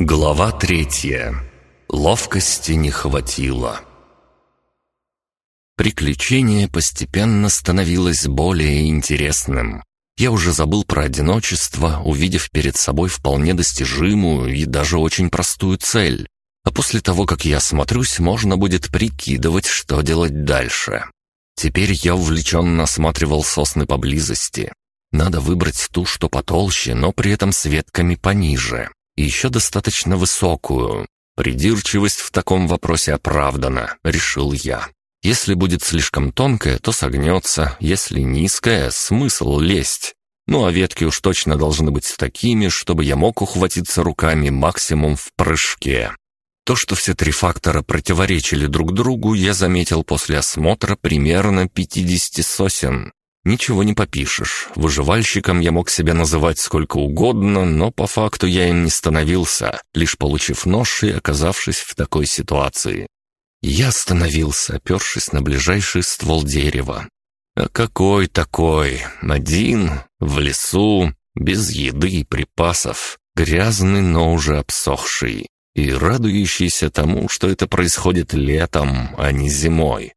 Глава третья. Ловкости не хватило. Приключение постепенно становилось более интересным. Я уже забыл про одиночество, увидев перед собой вполне достижимую и даже очень простую цель. А после того, как я осмотрюсь, можно будет прикидывать, что делать дальше. Теперь я увлеченно осматривал сосны поблизости. Надо выбрать ту, что потолще, но при этом с ветками пониже и еще достаточно высокую. Придирчивость в таком вопросе оправдана, решил я. Если будет слишком тонкая, то согнется, если низкая, смысл лезть. Ну а ветки уж точно должны быть такими, чтобы я мог ухватиться руками максимум в прыжке. То, что все три фактора противоречили друг другу, я заметил после осмотра примерно 50 сосен. Ничего не попишешь. Выживальщиком я мог себя называть сколько угодно, но по факту я им не становился, лишь получив нож и оказавшись в такой ситуации. Я остановился, опершись на ближайший ствол дерева. А какой такой? Один, в лесу, без еды и припасов, грязный, но уже обсохший, и радующийся тому, что это происходит летом, а не зимой.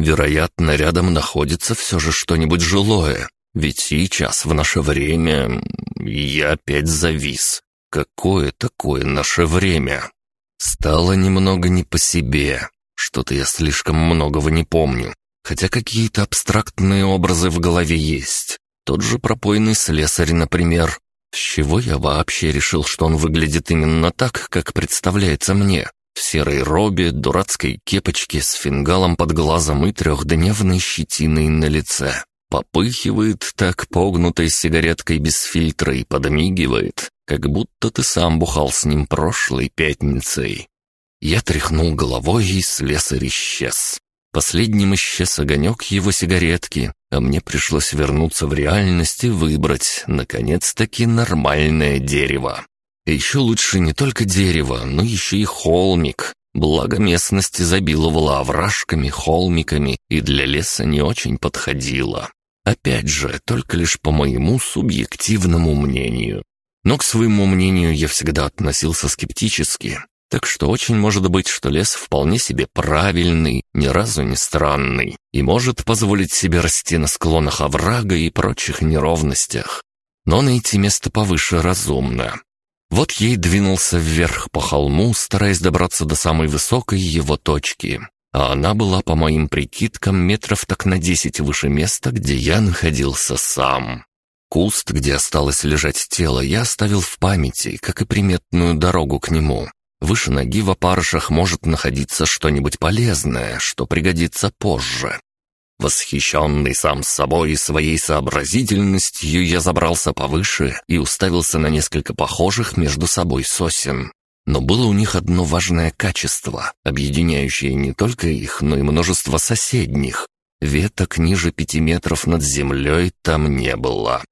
Вероятно, рядом находится все же что-нибудь жилое. Ведь сейчас, в наше время, я опять завис. Какое такое наше время? Стало немного не по себе. Что-то я слишком многого не помню. Хотя какие-то абстрактные образы в голове есть. Тот же пропойный слесарь, например. С чего я вообще решил, что он выглядит именно так, как представляется мне? В серой робе, дурацкой кепочке с фингалом под глазом и трехдневной щетиной на лице. Попыхивает так погнутой сигареткой без фильтра и подмигивает, как будто ты сам бухал с ним прошлой пятницей. Я тряхнул головой, и слесарь исчез. Последним исчез огонек его сигаретки, а мне пришлось вернуться в реальность и выбрать, наконец-таки, нормальное дерево. Еще лучше не только дерево, но еще и холмик. Благо местность изобиловала овражками, холмиками и для леса не очень подходила. Опять же, только лишь по моему субъективному мнению. Но к своему мнению я всегда относился скептически, так что очень может быть, что лес вполне себе правильный, ни разу не странный, и может позволить себе расти на склонах оврага и прочих неровностях. Но найти место повыше разумно. Вот ей двинулся вверх по холму, стараясь добраться до самой высокой его точки. А она была, по моим прикидкам, метров так на десять выше места, где я находился сам. Куст, где осталось лежать тело, я оставил в памяти, как и приметную дорогу к нему. Выше ноги в опарышах может находиться что-нибудь полезное, что пригодится позже. Восхищенный сам собой и своей сообразительностью, я забрался повыше и уставился на несколько похожих между собой сосен. Но было у них одно важное качество, объединяющее не только их, но и множество соседних. Веток ниже пяти метров над землей там не было.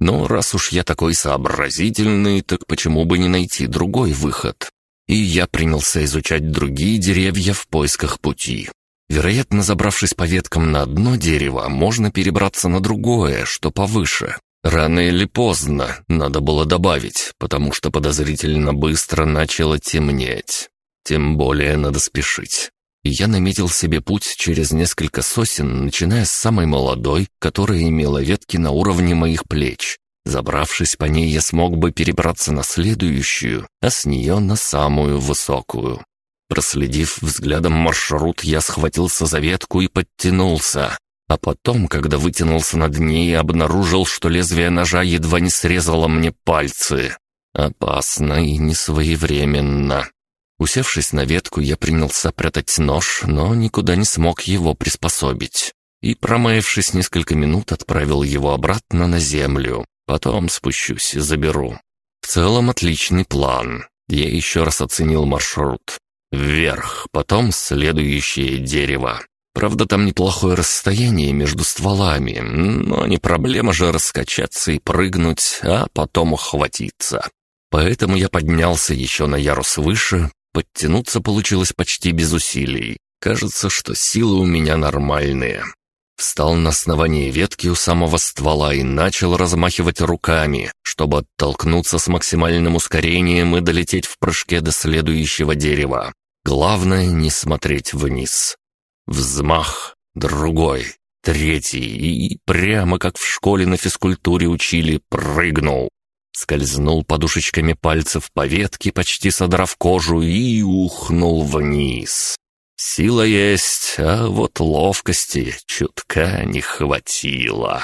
Но раз уж я такой сообразительный, так почему бы не найти другой выход? И я принялся изучать другие деревья в поисках пути. Вероятно, забравшись по веткам на одно дерево, можно перебраться на другое, что повыше. Рано или поздно, надо было добавить, потому что подозрительно быстро начало темнеть. Тем более надо спешить. И я наметил себе путь через несколько сосен, начиная с самой молодой, которая имела ветки на уровне моих плеч. Забравшись по ней, я смог бы перебраться на следующую, а с нее на самую высокую. Проследив взглядом маршрут, я схватился за ветку и подтянулся. А потом, когда вытянулся над ней, обнаружил, что лезвие ножа едва не срезало мне пальцы. Опасно и несвоевременно. Усевшись на ветку, я принялся прятать нож, но никуда не смог его приспособить. И, промаявшись несколько минут, отправил его обратно на землю. Потом спущусь и заберу. В целом отличный план. Я еще раз оценил маршрут. Вверх, потом следующее дерево. Правда, там неплохое расстояние между стволами, но не проблема же раскачаться и прыгнуть, а потом ухватиться. Поэтому я поднялся еще на ярус выше, подтянуться получилось почти без усилий. Кажется, что силы у меня нормальные. Встал на основании ветки у самого ствола и начал размахивать руками, чтобы оттолкнуться с максимальным ускорением и долететь в прыжке до следующего дерева. Главное не смотреть вниз. Взмах, другой, третий и прямо как в школе на физкультуре учили, прыгнул. Скользнул подушечками пальцев по ветке, почти содрав кожу, и ухнул вниз. Сила есть, а вот ловкости чутка не хватило.